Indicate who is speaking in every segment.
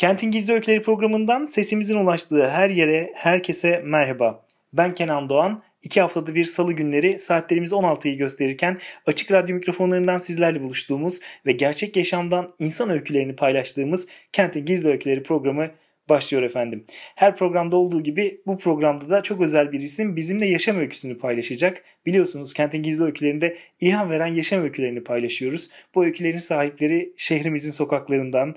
Speaker 1: Kentin Gizli Öyküleri programından sesimizin ulaştığı her yere, herkese merhaba. Ben Kenan Doğan. İki haftada bir salı günleri saatlerimiz 16'yı gösterirken açık radyo mikrofonlarından sizlerle buluştuğumuz ve gerçek yaşamdan insan öykülerini paylaştığımız Kentin Gizli Öyküleri programı başlıyor efendim. Her programda olduğu gibi bu programda da çok özel bir isim bizimle yaşam öyküsünü paylaşacak. Biliyorsunuz Kentin Gizli Öykülerinde ilham veren yaşam öykülerini paylaşıyoruz. Bu öykülerin sahipleri şehrimizin sokaklarından,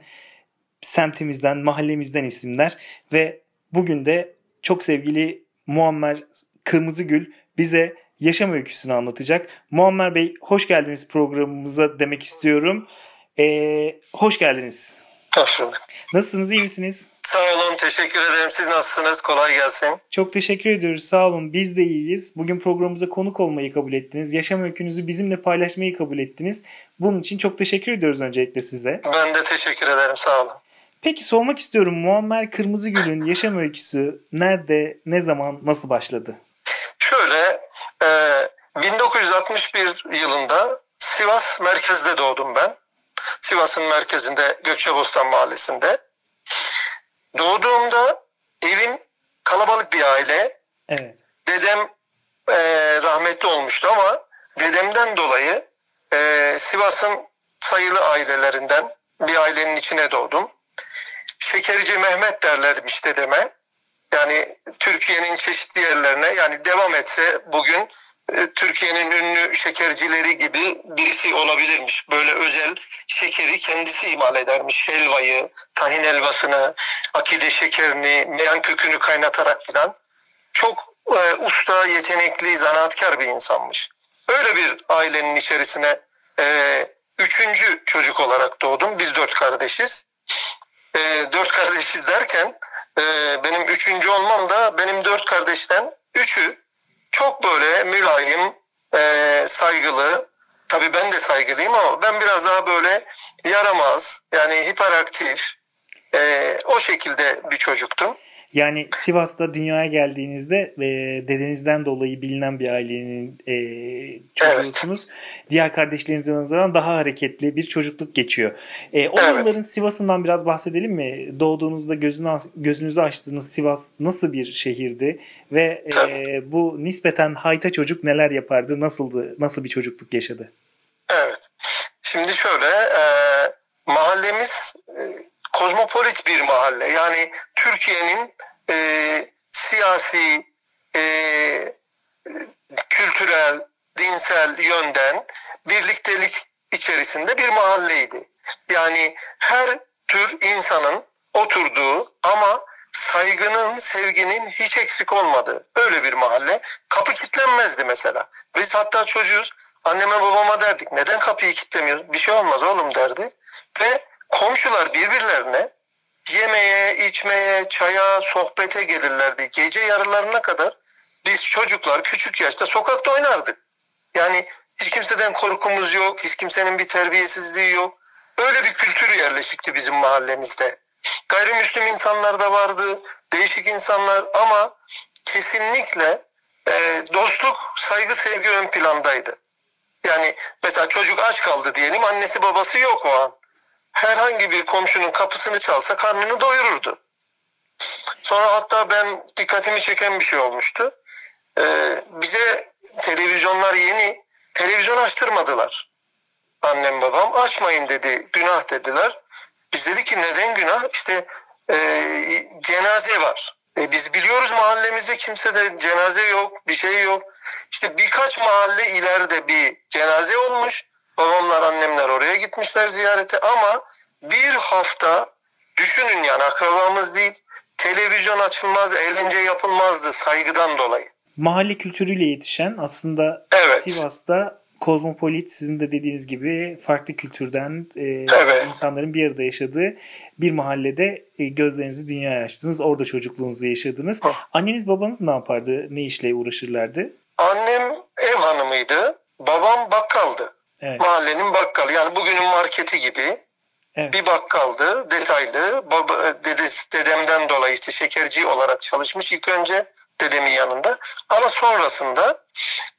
Speaker 1: semtimizden, mahallemizden isimler ve bugün de çok sevgili Muammer Kırmızıgül bize yaşam öyküsünü anlatacak. Muammer Bey hoş geldiniz programımıza demek istiyorum. Ee, hoş geldiniz.
Speaker 2: Hoş bulduk.
Speaker 1: Nasılsınız, iyi misiniz?
Speaker 2: Sağ olun, teşekkür ederim. Siz nasılsınız? Kolay gelsin.
Speaker 1: Çok teşekkür ediyoruz, sağ olun. Biz de iyiyiz. Bugün programımıza konuk olmayı kabul ettiniz. Yaşam öykünüzü bizimle paylaşmayı kabul ettiniz. Bunun için çok teşekkür ediyoruz öncelikle size.
Speaker 2: Ben de teşekkür ederim, sağ olun.
Speaker 1: Peki sormak istiyorum Muammer Kırmızıgül'ün yaşam öyküsü nerede, ne zaman, nasıl başladı?
Speaker 2: Şöyle, e, 1961 yılında Sivas merkezde doğdum ben. Sivas'ın merkezinde Gökçebostan mahallesinde. Doğduğumda evim kalabalık bir aile.
Speaker 1: Evet.
Speaker 2: Dedem e, rahmetli olmuştu ama dedemden dolayı e, Sivas'ın sayılı ailelerinden bir ailenin içine doğdum. Şekerici Mehmet derlermiş dedeme. Yani Türkiye'nin çeşitli yerlerine yani devam etse bugün e, Türkiye'nin ünlü şekercileri gibi birisi olabilirmiş. Böyle özel şekeri kendisi imal edermiş. Helvayı, tahin helvasını, akide şekerini, meyan kökünü kaynatarak filan. Çok e, usta, yetenekli, zanaatkar bir insanmış. Öyle bir ailenin içerisine e, üçüncü çocuk olarak doğdum. Biz dört kardeşiz. E, dört kardeşiz derken e, benim üçüncü olmam da benim dört kardeşten üçü çok böyle mülayim, e, saygılı. Tabii ben de saygılıyım ama ben biraz daha böyle yaramaz, yani hiperaktif, e, o şekilde bir çocuktum.
Speaker 1: Yani Sivas'ta dünyaya geldiğinizde e, dedenizden dolayı bilinen bir ailenin e, çocuğusunuz. Evet. Diğer kardeşlerinizden nazaran daha hareketli bir çocukluk geçiyor. E, o evet. yılların Sivas'ından biraz bahsedelim mi? Doğduğunuzda gözünü, gözünüzü açtığınız Sivas nasıl bir şehirdi? Ve e, bu nispeten hayta çocuk neler yapardı? Nasıldı? Nasıl bir çocukluk yaşadı?
Speaker 2: Evet. Şimdi şöyle e, mahallemiz e, kozmopolit bir mahalle. Yani Türkiye'nin e, siyasi, e, kültürel, dinsel yönden birliktelik içerisinde bir mahalleydi. Yani her tür insanın oturduğu ama saygının, sevginin hiç eksik olmadığı öyle bir mahalle. Kapı kilitlenmezdi mesela. Biz hatta çocuğuz. Anneme babama derdik neden kapıyı kilitlemiyoruz? Bir şey olmaz oğlum derdi. Ve komşular birbirlerine yemeye, içmeye, çaya, sohbete gelirlerdi. Gece yarılarına kadar biz çocuklar küçük yaşta sokakta oynardık. Yani hiç kimseden korkumuz yok, hiç kimsenin bir terbiyesizliği yok. Öyle bir kültür yerleşikti bizim mahallemizde. Gayrimüslim insanlar da vardı, değişik insanlar ama kesinlikle e, dostluk, saygı, sevgi ön plandaydı. Yani mesela çocuk aç kaldı diyelim, annesi babası yok o an herhangi bir komşunun kapısını çalsa karnını doyururdu. Sonra hatta ben dikkatimi çeken bir şey olmuştu. Ee, bize televizyonlar yeni televizyon açtırmadılar. Annem babam açmayın dedi günah dediler. Biz dedik ki neden günah? İşte e, cenaze var. E, biz biliyoruz mahallemizde kimse de cenaze yok bir şey yok. İşte birkaç mahalle ileride bir cenaze olmuş. Babamlar annemler oraya gitmişler ziyarete ama bir hafta düşünün yani akrabamız değil televizyon açılmaz, eğlence yapılmazdı saygıdan dolayı.
Speaker 1: Mahalle kültürüyle yetişen aslında
Speaker 2: evet.
Speaker 1: Sivas'ta kozmopolit sizin de dediğiniz gibi farklı kültürden e,
Speaker 2: Evet.
Speaker 1: insanların bir arada yaşadığı bir mahallede e, gözlerinizi dünyaya açtınız. Orada çocukluğunuzu yaşadınız.
Speaker 2: Oh.
Speaker 1: Anneniz babanız ne yapardı? Ne işle uğraşırlardı?
Speaker 2: Annem ev hanımıydı. Babam bakkaldı.
Speaker 1: Evet.
Speaker 2: Mahallenin bakkalı. Yani bugünün marketi gibi
Speaker 1: Evet.
Speaker 2: bir bakkaldı. Detaylı. Baba, dedesi, dedemden dolayı işte şekerci olarak çalışmış ilk önce dedemin yanında. Ama sonrasında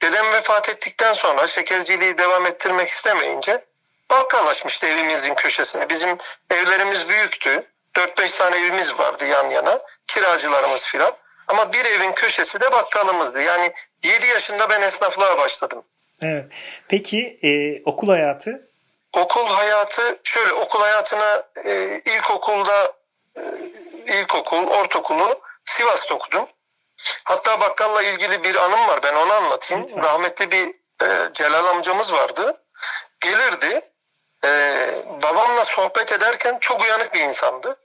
Speaker 2: dedem vefat ettikten sonra şekerciliği devam ettirmek istemeyince bakkal açmıştı evimizin köşesine. Bizim evlerimiz büyüktü. 4-5 tane evimiz vardı yan yana. Kiracılarımız filan. Ama bir evin köşesi de bakkalımızdı. Yani 7 yaşında ben esnaflığa başladım.
Speaker 1: Evet. Peki e, okul hayatı?
Speaker 2: Okul hayatı şöyle okul hayatına e, ilkokulda e, ilkokul, ortaokulu Sivas'ta okudum. Hatta bakkalla ilgili bir anım var ben onu anlatayım.
Speaker 1: Lütfen.
Speaker 2: Rahmetli bir e, Celal amcamız vardı. Gelirdi e, babamla sohbet ederken çok uyanık bir insandı.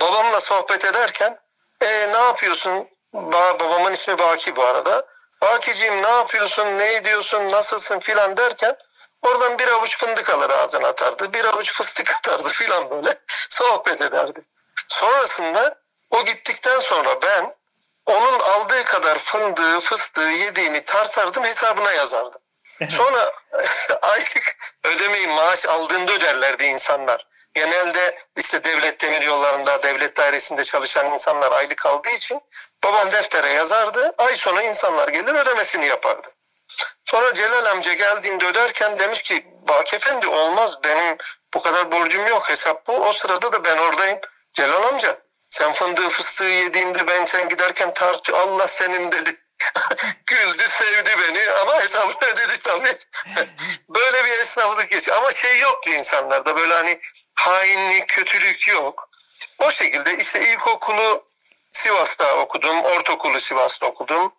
Speaker 2: Babamla sohbet ederken e, ne yapıyorsun? Ba- babamın ismi Baki bu arada. Bakiciğim ne yapıyorsun, ne ediyorsun, nasılsın filan derken oradan bir avuç fındık alır ağzına atardı. Bir avuç fıstık atardı filan böyle sohbet ederdi. Sonrasında o gittikten sonra ben onun aldığı kadar fındığı, fıstığı yediğini tartardım hesabına yazardım. Sonra aylık ödemeyi maaş aldığında öderlerdi insanlar. Genelde işte devlet demir yollarında, devlet dairesinde çalışan insanlar aylık aldığı için babam deftere yazardı. Ay sonu insanlar gelir ödemesini yapardı. Sonra Celal amca geldiğinde öderken demiş ki Bak efendi olmaz benim bu kadar borcum yok hesap bu. O sırada da ben oradayım. Celal amca sen fındığı fıstığı yediğinde ben sen giderken tartı Allah senin dedi. Güldü sevdi beni ama hesabını ödedi tabii. böyle bir esnaflık geçiyor. Ama şey yoktu insanlarda böyle hani hainlik, kötülük yok. O şekilde işte ilkokulu Sivas'ta okudum, ortaokulu Sivas'ta okudum.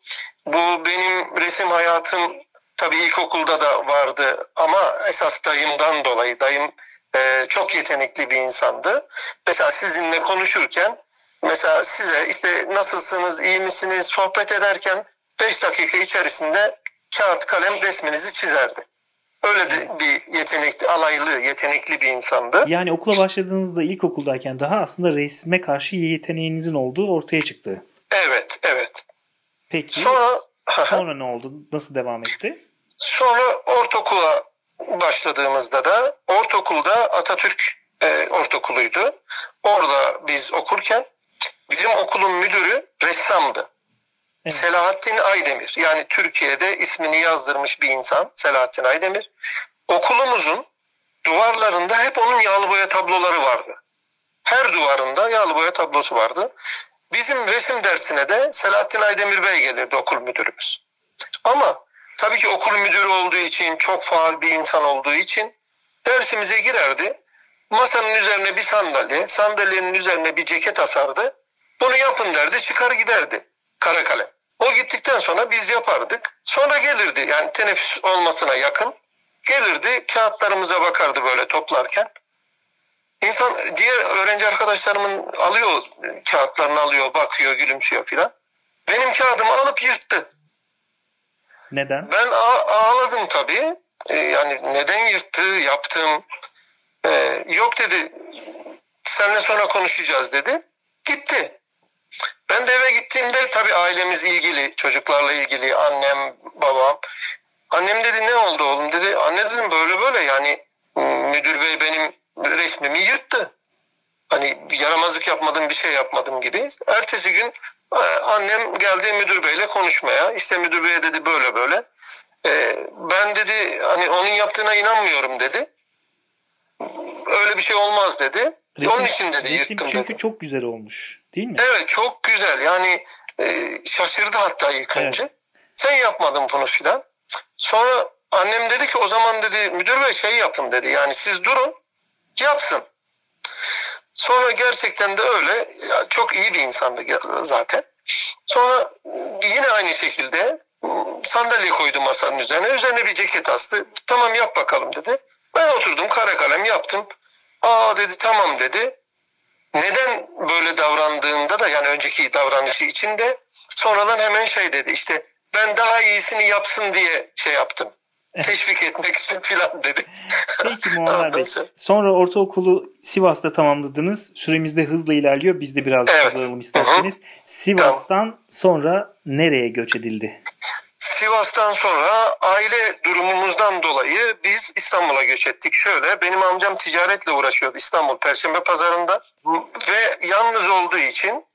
Speaker 2: Bu benim resim hayatım tabii ilkokulda da vardı ama esas dayımdan dolayı dayım e, çok yetenekli bir insandı. Mesela sizinle konuşurken mesela size işte nasılsınız, iyi misiniz sohbet ederken 5 dakika içerisinde kağıt kalem resminizi çizerdi. Öyle de bir yetenekli, alaylı, yetenekli bir insandı.
Speaker 1: Yani okula başladığınızda ilkokuldayken daha aslında resme karşı yeteneğinizin olduğu ortaya çıktı.
Speaker 2: Evet, evet.
Speaker 1: Peki
Speaker 2: Sonra
Speaker 1: sonra ne oldu? Nasıl devam etti?
Speaker 2: Sonra ortaokula başladığımızda da ortaokulda Atatürk e, ortaokuluydu. Orada biz okurken bizim okulun müdürü ressamdı. Selahattin Aydemir. Yani Türkiye'de ismini yazdırmış bir insan Selahattin Aydemir. Okulumuzun duvarlarında hep onun yağlı boya tabloları vardı. Her duvarında yağlı boya tablosu vardı. Bizim resim dersine de Selahattin Aydemir Bey gelirdi okul müdürümüz. Ama tabii ki okul müdürü olduğu için, çok faal bir insan olduğu için dersimize girerdi. Masanın üzerine bir sandalye, sandalyenin üzerine bir ceket asardı. Bunu yapın derdi, çıkar giderdi kara kalem. O gittikten sonra biz yapardık. Sonra gelirdi yani teneffüs olmasına yakın. Gelirdi kağıtlarımıza bakardı böyle toplarken. İnsan diğer öğrenci arkadaşlarımın alıyor kağıtlarını alıyor, bakıyor, gülümsüyor filan. Benim kağıdımı alıp yırttı.
Speaker 1: Neden?
Speaker 2: Ben ağladım tabii. Ee, yani neden yırttı, yaptım. Ee, yok dedi, seninle sonra konuşacağız dedi. Gitti. Ben de eve gittiğimde tabii ailemiz ilgili, çocuklarla ilgili, annem, babam. Annem dedi ne oldu oğlum dedi. Anne dedim böyle böyle yani müdür bey benim resmimi yırttı. Hani yaramazlık yapmadım bir şey yapmadım gibi. Ertesi gün e, annem geldi müdür beyle konuşmaya. İşte müdür bey dedi böyle böyle. E, ben dedi hani onun yaptığına inanmıyorum dedi. Öyle bir şey olmaz dedi. Onun için dedi
Speaker 1: resim
Speaker 2: yırttım
Speaker 1: çünkü
Speaker 2: dedi.
Speaker 1: çok güzel olmuş. Değil mi?
Speaker 2: Evet çok güzel yani e, şaşırdı hatta ilk
Speaker 1: Evet.
Speaker 2: önce. Sen yapmadın bunu filan. Sonra annem dedi ki o zaman dedi müdür bey şey yapın dedi. Yani siz durun yapsın. Sonra gerçekten de öyle. Ya, çok iyi bir insandı zaten. Sonra yine aynı şekilde sandalye koydu masanın üzerine. Üzerine bir ceket astı. Tamam yap bakalım dedi. Ben oturdum kara kalem yaptım. Aa dedi tamam dedi. Neden böyle davrandığında da yani önceki davranışı içinde sonradan hemen şey dedi işte ben daha iyisini yapsın diye şey yaptım. teşvik etmek için filan dedi.
Speaker 1: Peki Muammer Bey. Sonra ortaokulu Sivas'ta tamamladınız. Süremiz de hızla ilerliyor. Biz de biraz
Speaker 2: Evet.
Speaker 1: hızlanalım isterseniz. Sivas'tan sonra nereye göç edildi?
Speaker 2: Sivas'tan sonra aile durumumuzdan dolayı biz İstanbul'a göç ettik. Şöyle benim amcam ticaretle uğraşıyordu İstanbul Perşembe Pazarı'nda ve yalnız olduğu için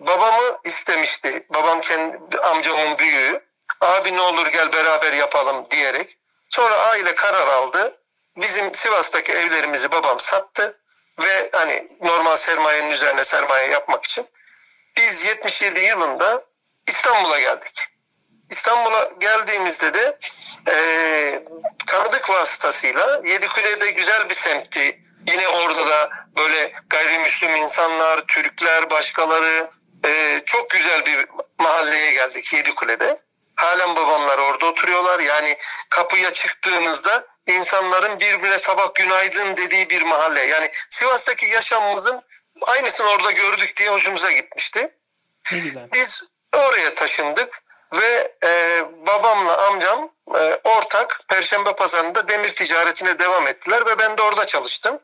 Speaker 2: babamı istemişti. Babam kendi amcamın büyüğü. Abi ne olur gel beraber yapalım diyerek. Sonra aile karar aldı. Bizim Sivas'taki evlerimizi babam sattı ve hani normal sermayenin üzerine sermaye yapmak için biz 77 yılında İstanbul'a geldik. İstanbul'a geldiğimizde de e, tanıdık vasıtasıyla Yedikule'de güzel bir semtti. Yine orada da böyle gayrimüslim insanlar, Türkler, başkaları e, çok güzel bir mahalleye geldik Yedikule'de. Halen babamlar orada oturuyorlar. Yani kapıya çıktığınızda insanların birbirine sabah günaydın dediği bir mahalle. Yani Sivas'taki yaşamımızın aynısını orada gördük diye hoşumuza gitmişti. Biz oraya taşındık ve e, babamla amcam e, ortak Perşembe Pazarı'nda demir ticaretine devam ettiler ve ben de orada çalıştım.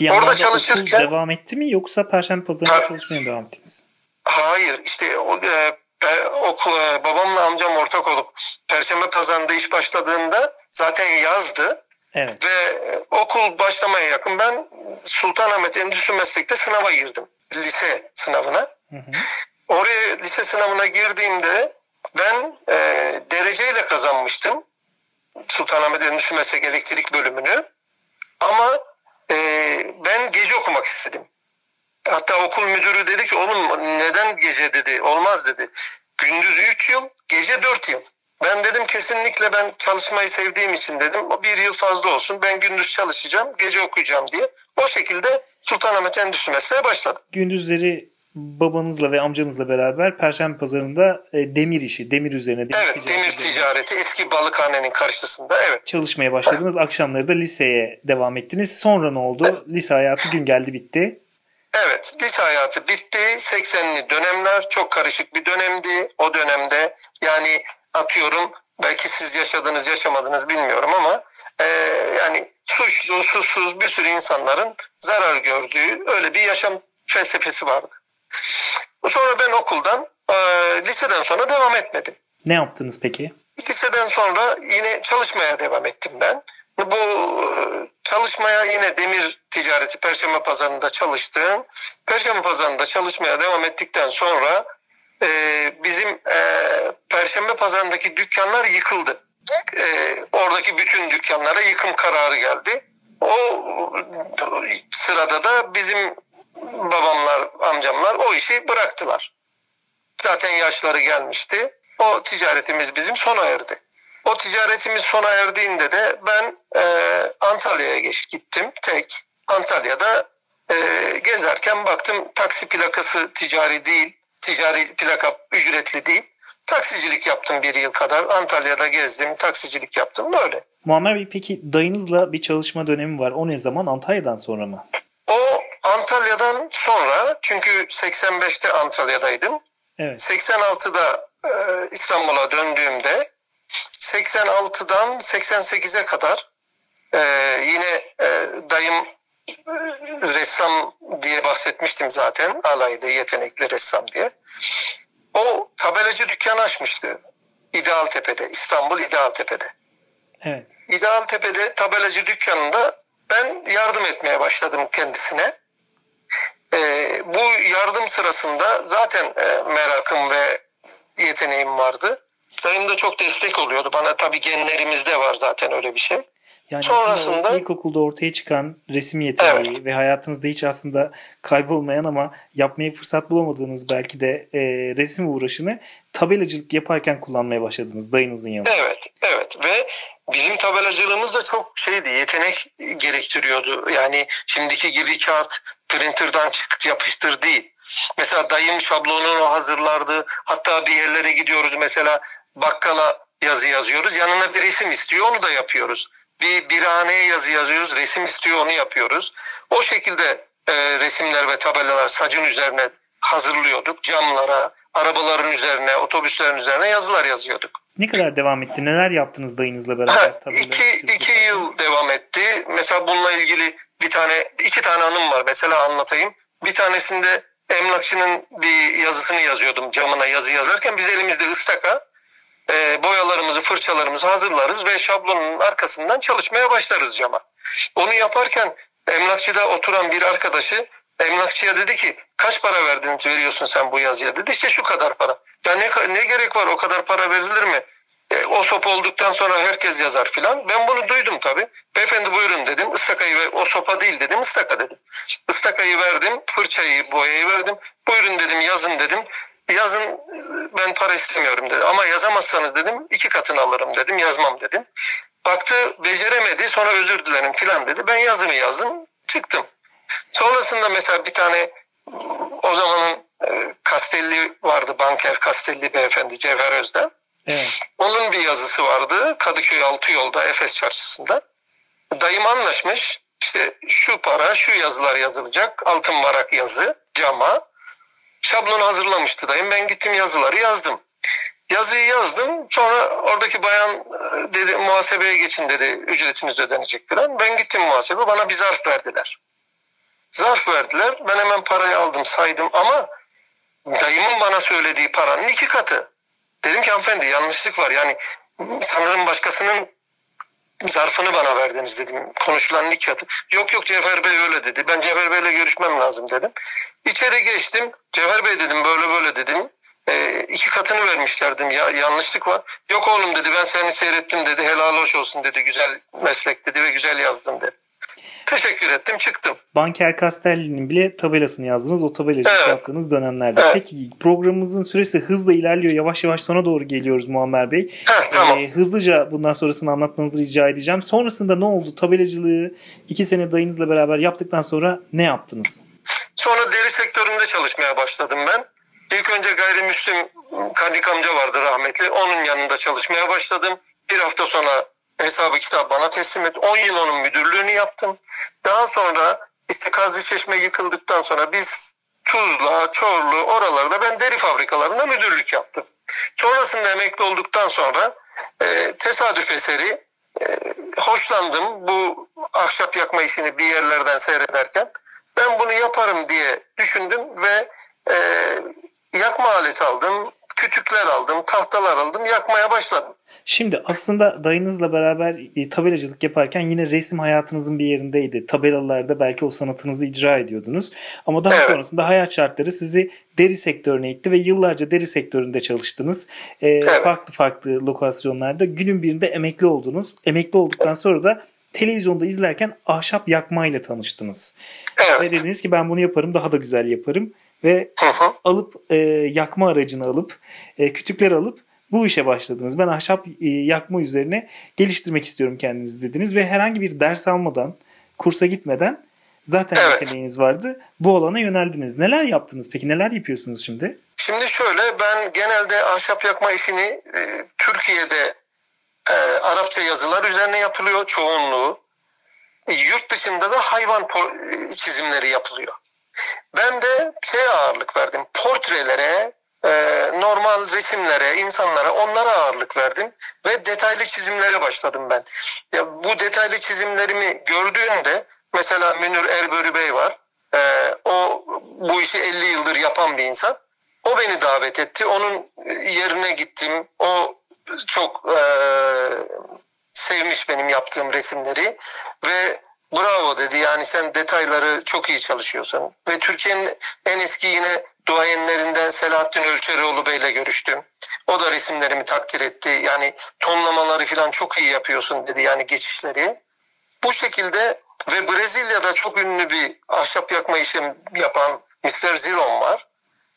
Speaker 1: Bir
Speaker 2: Orada
Speaker 1: da
Speaker 2: çalışırken-
Speaker 1: devam etti mi yoksa Perşembe Pazarı'nda çalışmaya devam ettiniz?
Speaker 2: Hayır işte o, e, e, okul, e, babamla amcam ortak olup Perşembe Pazarı'nda iş başladığında zaten yazdı
Speaker 1: Evet.
Speaker 2: ve e, okul başlamaya yakın ben Sultanahmet Endüstri Meslek'te sınava girdim. Lise sınavına.
Speaker 1: Hı hı.
Speaker 2: Oraya lise sınavına girdiğimde ben e, dereceyle kazanmıştım. Sultanahmet Endüstri Meslek Elektrik bölümünü. Ama e, ben gece okumak istedim. Hatta okul müdürü dedi ki oğlum neden gece dedi. Olmaz dedi. Gündüz 3 yıl, gece 4 yıl. Ben dedim kesinlikle ben çalışmayı sevdiğim için dedim. Bir yıl fazla olsun. Ben gündüz çalışacağım, gece okuyacağım diye. O şekilde Sultanahmet Endüstri Mesleğe başladım.
Speaker 1: Gündüzleri babanızla ve amcanızla beraber Perşembe Pazarı'nda e, demir işi, demir üzerine demir
Speaker 2: Evet,
Speaker 1: ticareti
Speaker 2: demir ticareti eski balıkhanenin karşısında. Evet.
Speaker 1: çalışmaya başladınız. Akşamları da liseye devam ettiniz. Sonra ne oldu? Lise hayatı gün geldi bitti.
Speaker 2: Evet, lise hayatı bitti. 80'li dönemler çok karışık bir dönemdi. O dönemde yani atıyorum belki siz yaşadınız yaşamadınız bilmiyorum ama e, yani suçlu, susuz bir sürü insanların zarar gördüğü öyle bir yaşam felsefesi vardı. Sonra ben okuldan e, liseden sonra devam etmedim.
Speaker 1: Ne yaptınız peki?
Speaker 2: Liseden sonra yine çalışmaya devam ettim ben. Bu e, çalışmaya yine demir ticareti Perşembe Pazarı'nda çalıştım. Perşembe Pazarı'nda çalışmaya devam ettikten sonra e, bizim e, Perşembe Pazarı'ndaki dükkanlar yıkıldı. E, oradaki bütün dükkanlara yıkım kararı geldi. O sırada da bizim babamlar, amcamlar o işi bıraktılar. Zaten yaşları gelmişti. O ticaretimiz bizim sona erdi. O ticaretimiz sona erdiğinde de ben e, Antalya'ya geç gittim tek. Antalya'da e, gezerken baktım taksi plakası ticari değil. Ticari plaka ücretli değil. Taksicilik yaptım bir yıl kadar. Antalya'da gezdim, taksicilik yaptım böyle.
Speaker 1: Muammer Bey peki dayınızla bir çalışma dönemi var. O ne zaman? Antalya'dan sonra mı?
Speaker 2: O Antalya'dan sonra çünkü 85'te Antalya'daydım.
Speaker 1: Evet.
Speaker 2: 86'da e, İstanbul'a döndüğümde 86'dan 88'e kadar e, yine e, dayım e, ressam diye bahsetmiştim zaten. Alaylı, yetenekli ressam diye. O tabelacı dükkanı açmıştı. İdealtepe'de, İstanbul İdealtepe'de.
Speaker 1: Evet.
Speaker 2: İdealtepe'de tabelacı dükkanında ben yardım etmeye başladım kendisine. Ee, bu yardım sırasında zaten e, merakım ve yeteneğim vardı. Dayım da çok destek oluyordu. Bana tabii genlerimizde var zaten öyle bir şey.
Speaker 1: Yani
Speaker 2: Sonrasında-
Speaker 1: ilkokulda ortaya çıkan resim yeteneği ve hayatınızda hiç aslında kaybolmayan ama yapmaya fırsat bulamadığınız belki de e, resim uğraşını tabelacılık yaparken kullanmaya başladınız dayınızın yanında.
Speaker 2: Evet, evet ve bizim tabelacılığımız da çok şeydi, yetenek gerektiriyordu. Yani şimdiki gibi kağıt printer'dan çık yapıştır değil. Mesela dayım şablonunu hazırlardı. Hatta bir yerlere gidiyoruz mesela bakkala yazı yazıyoruz. Yanına bir resim istiyor onu da yapıyoruz. Bir birhaneye yazı yazıyoruz. Resim istiyor onu yapıyoruz. O şekilde e, resimler ve tabelalar sacın üzerine hazırlıyorduk. Camlara, arabaların üzerine, otobüslerin üzerine yazılar yazıyorduk.
Speaker 1: Ne kadar devam etti? Neler yaptınız dayınızla beraber?
Speaker 2: Ha, iki, iki yıl devam etti. Mesela bununla ilgili bir tane, iki tane anım var. Mesela anlatayım. Bir tanesinde emlakçının bir yazısını yazıyordum camına yazı yazarken biz elimizde ıstaka e, boyalarımızı, fırçalarımızı hazırlarız ve şablonun arkasından çalışmaya başlarız cama. Onu yaparken emlakçıda oturan bir arkadaşı emlakçıya dedi ki kaç para verdin veriyorsun sen bu yazıya dedi işte şu kadar para. Ya ne, ne gerek var o kadar para verilir mi? E, o sopa olduktan sonra herkes yazar filan. Ben bunu duydum tabii. Beyefendi buyurun dedim. Istakayı ve o sopa değil dedim. ıstaka dedim. Istakayı verdim. Fırçayı, boyayı verdim. Buyurun dedim yazın dedim. Yazın ben para istemiyorum dedi. Ama yazamazsanız dedim iki katını alırım dedim. Yazmam dedim. Baktı beceremedi sonra özür dilerim filan dedi. Ben yazımı yazdım çıktım. Sonrasında mesela bir tane o zamanın e, Kastelli vardı banker Kastelli beyefendi Cevher Özden.
Speaker 1: Evet.
Speaker 2: Onun bir yazısı vardı Kadıköy Altı Yolda Efes Çarşısı'nda. Dayım anlaşmış işte şu para şu yazılar yazılacak altın varak yazı cama. Şablonu hazırlamıştı dayım ben gittim yazıları yazdım. Yazıyı yazdım sonra oradaki bayan e, dedi muhasebeye geçin dedi ücretiniz ödenecek falan. Ben gittim muhasebe bana bir zarf verdiler. Zarf verdiler ben hemen parayı aldım saydım ama dayımın bana söylediği paranın iki katı. Dedim ki hanımefendi yanlışlık var. Yani sanırım başkasının zarfını bana verdiniz dedim. Konuşulan iki katı. Yok yok Cevher Bey öyle dedi. Ben Cevher Bey'le görüşmem lazım dedim. İçeri geçtim. Cevher Bey dedim böyle böyle dedim. E, iki katını vermişler dedim. Ya, yanlışlık var. Yok oğlum dedi ben seni seyrettim dedi. Helal hoş olsun dedi. Güzel meslek dedi ve güzel yazdın dedi. Teşekkür ettim çıktım.
Speaker 1: Banker Castelli'nin bile tabelasını yazdınız. O tabelacılık
Speaker 2: Evet.
Speaker 1: yaptığınız dönemlerde.
Speaker 2: Evet.
Speaker 1: Peki programımızın süresi hızla ilerliyor. Yavaş yavaş sona doğru geliyoruz Muammer Bey.
Speaker 2: Heh, tamam.
Speaker 1: Ee, hızlıca bundan sonrasını anlatmanızı rica edeceğim. Sonrasında ne oldu? Tabelacılığı iki sene dayınızla beraber yaptıktan sonra ne yaptınız?
Speaker 2: Sonra deri sektöründe çalışmaya başladım ben. İlk önce gayrimüslim Kadik amca vardı rahmetli. Onun yanında çalışmaya başladım. Bir hafta sonra hesabı kitap bana teslim et. 10 yıl onun müdürlüğünü yaptım. Daha sonra işte Kazlı Çeşme yıkıldıktan sonra biz Tuzla, Çorlu oralarda ben deri fabrikalarında müdürlük yaptım. Sonrasında emekli olduktan sonra e, tesadüf eseri e, hoşlandım bu ahşap yakma işini bir yerlerden seyrederken. Ben bunu yaparım diye düşündüm ve e, yakma aleti aldım, kütükler aldım, tahtalar aldım, yakmaya başladım.
Speaker 1: Şimdi aslında dayınızla beraber e, tabelacılık yaparken yine resim hayatınızın bir yerindeydi. Tabelalarda belki o sanatınızı icra ediyordunuz. Ama daha
Speaker 2: Evet.
Speaker 1: sonrasında hayat şartları sizi deri sektörüne itti ve yıllarca deri sektöründe çalıştınız. E, Farklı farklı lokasyonlarda. Günün birinde emekli oldunuz. Emekli olduktan sonra da televizyonda izlerken ahşap yakmayla tanıştınız. Ve
Speaker 2: Evet.
Speaker 1: dediniz ki ben bunu yaparım daha da güzel yaparım. Ve
Speaker 2: Hı hı.
Speaker 1: alıp e, yakma aracını alıp e, kütükler alıp bu işe başladınız. Ben ahşap e, yakma üzerine geliştirmek istiyorum kendinizi dediniz ve herhangi bir ders almadan, kursa gitmeden zaten
Speaker 2: Evet.
Speaker 1: yeteneğiniz vardı. Bu alana yöneldiniz. Neler yaptınız peki? Neler yapıyorsunuz şimdi?
Speaker 2: Şimdi şöyle ben genelde ahşap yakma işini e, Türkiye'de e, Arapça yazılar üzerine yapılıyor çoğunluğu. E, yurt dışında da hayvan çizimleri yapılıyor. Ben de şeye ağırlık verdim. Portrelere, e, normal resimlere, insanlara onlara ağırlık verdim ve detaylı çizimlere başladım ben. Ya bu detaylı çizimlerimi gördüğünde mesela Münir Erbörü Bey var. E, o bu işi 50 yıldır yapan bir insan. O beni davet etti. Onun yerine gittim. O çok e, sevmiş benim yaptığım resimleri ve bravo dedi. Yani sen detayları çok iyi çalışıyorsun. Ve Türkiye'nin en eski yine duayenlerinden Selahattin Ölçerioğlu Bey'le görüştüm. O da resimlerimi takdir etti. Yani tonlamaları falan çok iyi yapıyorsun dedi yani geçişleri. Bu şekilde ve Brezilya'da çok ünlü bir ahşap yakma işi yapan Mr. Ziron var.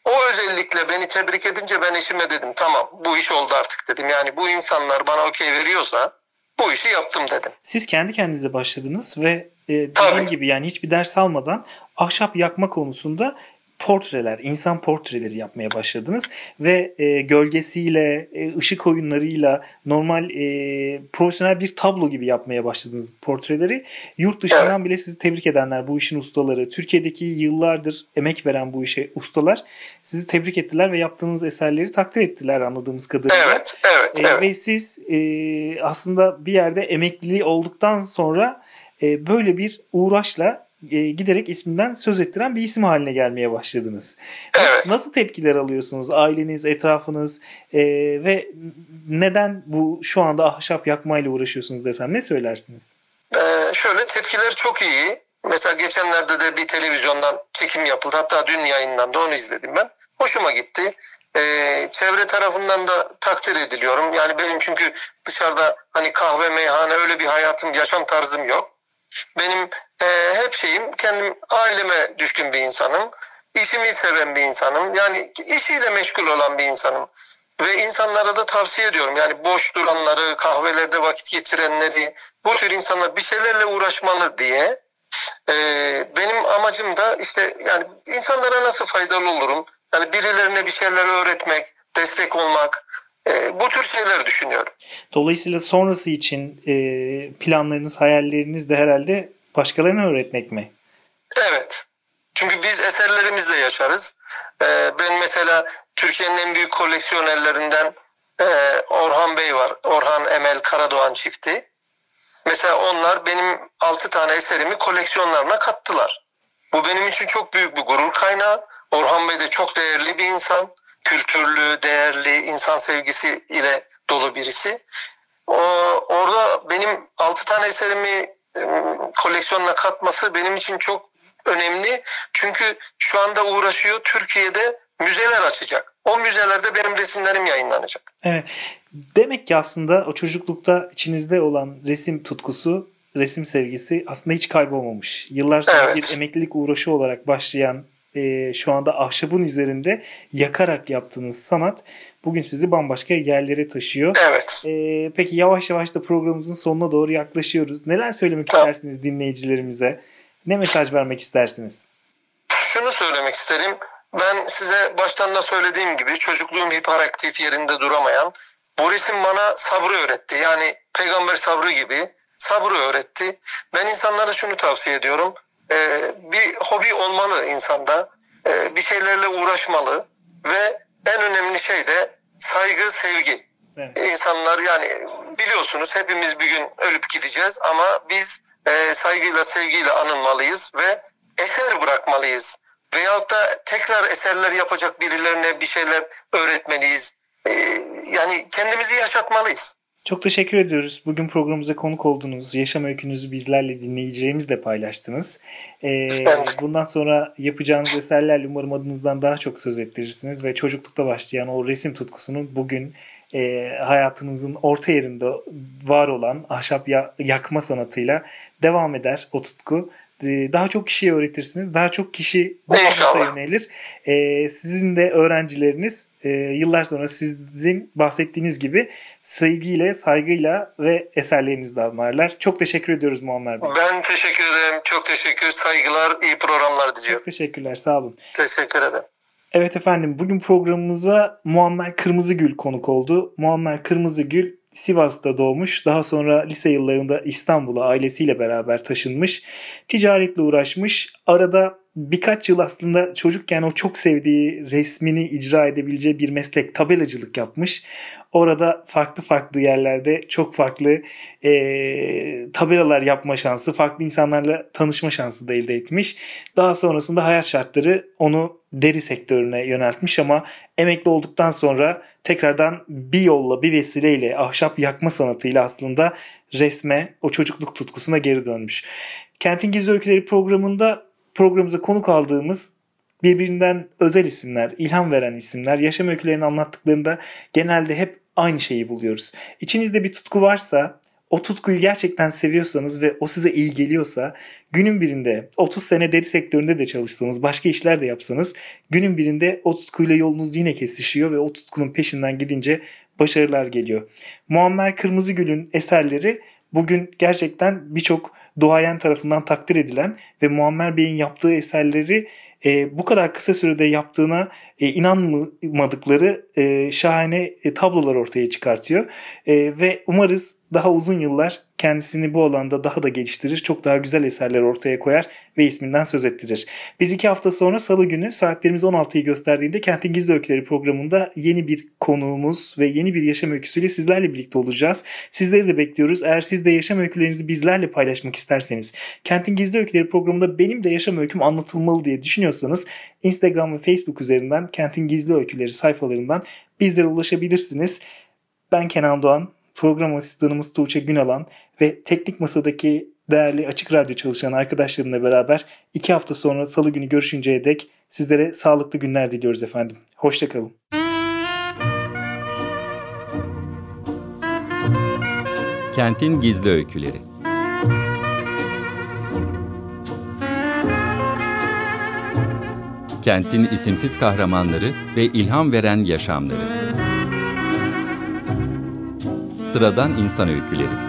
Speaker 2: O özellikle beni tebrik edince ben eşime dedim tamam bu iş oldu artık dedim. Yani bu insanlar bana okey veriyorsa bu işi yaptım dedim.
Speaker 1: Siz kendi kendinize başladınız ve e, dediğim gibi yani hiçbir ders almadan ahşap yakma konusunda portreler, insan portreleri yapmaya başladınız ve e, gölgesiyle, e, ışık oyunlarıyla normal e, profesyonel bir tablo gibi yapmaya başladınız portreleri. Yurt dışından evet. bile sizi tebrik edenler, bu işin ustaları, Türkiye'deki yıllardır emek veren bu işe ustalar sizi tebrik ettiler ve yaptığınız eserleri takdir ettiler anladığımız kadarıyla.
Speaker 2: Evet, evet,
Speaker 1: e, evet. Ve siz e, aslında bir yerde emekli olduktan sonra e, böyle bir uğraşla e, giderek isminden söz ettiren bir isim haline gelmeye başladınız.
Speaker 2: Evet.
Speaker 1: Nasıl tepkiler alıyorsunuz? Aileniz, etrafınız e, ve neden bu şu anda ahşap yakmayla uğraşıyorsunuz desem ne söylersiniz?
Speaker 2: Ee, şöyle tepkiler çok iyi. Mesela geçenlerde de bir televizyondan çekim yapıldı. Hatta dün yayınlandı onu izledim ben. Hoşuma gitti. Ee, çevre tarafından da takdir ediliyorum. Yani benim çünkü dışarıda hani kahve, meyhane öyle bir hayatım, yaşam tarzım yok. Benim e, hep şeyim kendim aileme düşkün bir insanım. İşimi seven bir insanım. Yani işiyle meşgul olan bir insanım. Ve insanlara da tavsiye ediyorum. Yani boş duranları, kahvelerde vakit geçirenleri, bu tür insanlar bir şeylerle uğraşmalı diye. Ee, benim amacım da işte yani insanlara nasıl faydalı olurum? Yani birilerine bir şeyler öğretmek, destek olmak, e, bu tür şeyler düşünüyorum.
Speaker 1: Dolayısıyla sonrası için e, planlarınız, hayalleriniz de herhalde başkalarına öğretmek mi?
Speaker 2: Evet. Çünkü biz eserlerimizle yaşarız. E, ben mesela Türkiye'nin en büyük koleksiyonerlerinden e, Orhan Bey var. Orhan Emel Karadoğan çifti. Mesela onlar benim 6 tane eserimi koleksiyonlarına kattılar. Bu benim için çok büyük bir gurur kaynağı. Orhan Bey de çok değerli bir insan kültürlü, değerli, insan sevgisi ile dolu birisi. O, orada benim altı tane eserimi ıı, koleksiyonuna katması benim için çok önemli. Çünkü şu anda uğraşıyor Türkiye'de müzeler açacak. O müzelerde benim resimlerim yayınlanacak.
Speaker 1: Evet. Demek ki aslında o çocuklukta içinizde olan resim tutkusu, resim sevgisi aslında hiç kaybolmamış. Yıllar sonra evet. bir emeklilik uğraşı olarak başlayan e, şu anda ahşabın üzerinde yakarak yaptığınız sanat bugün sizi bambaşka yerlere taşıyor.
Speaker 2: Evet.
Speaker 1: E, peki yavaş yavaş da programımızın sonuna doğru yaklaşıyoruz. Neler söylemek tamam. istersiniz dinleyicilerimize? Ne mesaj vermek istersiniz?
Speaker 2: Şunu söylemek isterim. Ben size baştan da söylediğim gibi çocukluğum hiperaktif yerinde duramayan bu resim bana sabrı öğretti. Yani peygamber sabrı gibi sabrı öğretti. Ben insanlara şunu tavsiye ediyorum e, bir hobi olmalı insanda. E, bir şeylerle uğraşmalı ve en önemli şey de saygı, sevgi. Evet. İnsanlar yani biliyorsunuz hepimiz bir gün ölüp gideceğiz ama biz e, saygıyla, sevgiyle anılmalıyız ve eser bırakmalıyız. Veyahut da tekrar eserler yapacak birilerine bir şeyler öğretmeliyiz. E, yani kendimizi yaşatmalıyız.
Speaker 1: Çok teşekkür ediyoruz. Bugün programımıza konuk oldunuz. Yaşam öykünüzü bizlerle dinleyicilerimizle paylaştınız. Ee, bundan sonra yapacağınız eserlerle umarım adınızdan daha çok söz ettirirsiniz ve çocuklukta başlayan o resim tutkusunun bugün e, hayatınızın orta yerinde var olan ahşap ya- yakma sanatıyla devam eder o tutku. Ee, daha çok kişiye öğretirsiniz. Daha çok kişi bu sanata yönelir. Ee, sizin de öğrencileriniz e, yıllar sonra sizin bahsettiğiniz gibi sevgiyle, saygıyla ve eserlerinizle anlarlar. Çok teşekkür ediyoruz Muammer Bey.
Speaker 2: Ben teşekkür ederim. Çok teşekkür. Saygılar, iyi programlar diliyorum.
Speaker 1: Çok teşekkürler. Sağ olun.
Speaker 2: Teşekkür ederim.
Speaker 1: Evet efendim bugün programımıza Muammer Kırmızıgül konuk oldu. Muammer Kırmızıgül Sivas'ta doğmuş. Daha sonra lise yıllarında İstanbul'a ailesiyle beraber taşınmış. Ticaretle uğraşmış. Arada birkaç yıl aslında çocukken o çok sevdiği resmini icra edebileceği bir meslek tabelacılık yapmış. Orada farklı farklı yerlerde çok farklı e, tabelalar yapma şansı, farklı insanlarla tanışma şansı da elde etmiş. Daha sonrasında hayat şartları onu deri sektörüne yöneltmiş ama emekli olduktan sonra tekrardan bir yolla, bir vesileyle ahşap yakma sanatıyla aslında resme, o çocukluk tutkusuna geri dönmüş. Kentin Gizli Öyküleri programında programımıza konuk aldığımız birbirinden özel isimler, ilham veren isimler, yaşam öykülerini anlattıklarında genelde hep aynı şeyi buluyoruz. İçinizde bir tutku varsa, o tutkuyu gerçekten seviyorsanız ve o size iyi geliyorsa günün birinde 30 sene deri sektöründe de çalışsanız, başka işler de yapsanız günün birinde o tutkuyla yolunuz yine kesişiyor ve o tutkunun peşinden gidince başarılar geliyor. Muammer Kırmızıgül'ün eserleri bugün gerçekten birçok duayen tarafından takdir edilen ve Muammer Bey'in yaptığı eserleri e, bu kadar kısa sürede yaptığına e, inanmadıkları e, şahane e, tablolar ortaya çıkartıyor. E, ve umarız daha uzun yıllar kendisini bu alanda daha da geliştirir, çok daha güzel eserler ortaya koyar ve isminden söz ettirir. Biz iki hafta sonra salı günü saatlerimiz 16'yı gösterdiğinde Kentin Gizli Öyküleri programında yeni bir konuğumuz ve yeni bir yaşam öyküsüyle sizlerle birlikte olacağız. Sizleri de bekliyoruz. Eğer siz de yaşam öykülerinizi bizlerle paylaşmak isterseniz, Kentin Gizli Öyküleri programında benim de yaşam öyküm anlatılmalı diye düşünüyorsanız Instagram ve Facebook üzerinden Kentin Gizli Öyküleri sayfalarından bizlere ulaşabilirsiniz. Ben Kenan Doğan, program asistanımız Tuğçe Günalan ve teknik masadaki değerli Açık Radyo çalışan arkadaşlarımla beraber iki hafta sonra salı günü görüşünceye dek sizlere sağlıklı günler diliyoruz efendim. Hoşçakalın.
Speaker 3: Kentin Gizli Öyküleri Kentin isimsiz kahramanları ve ilham veren yaşamları. Sıradan İnsan Öyküleri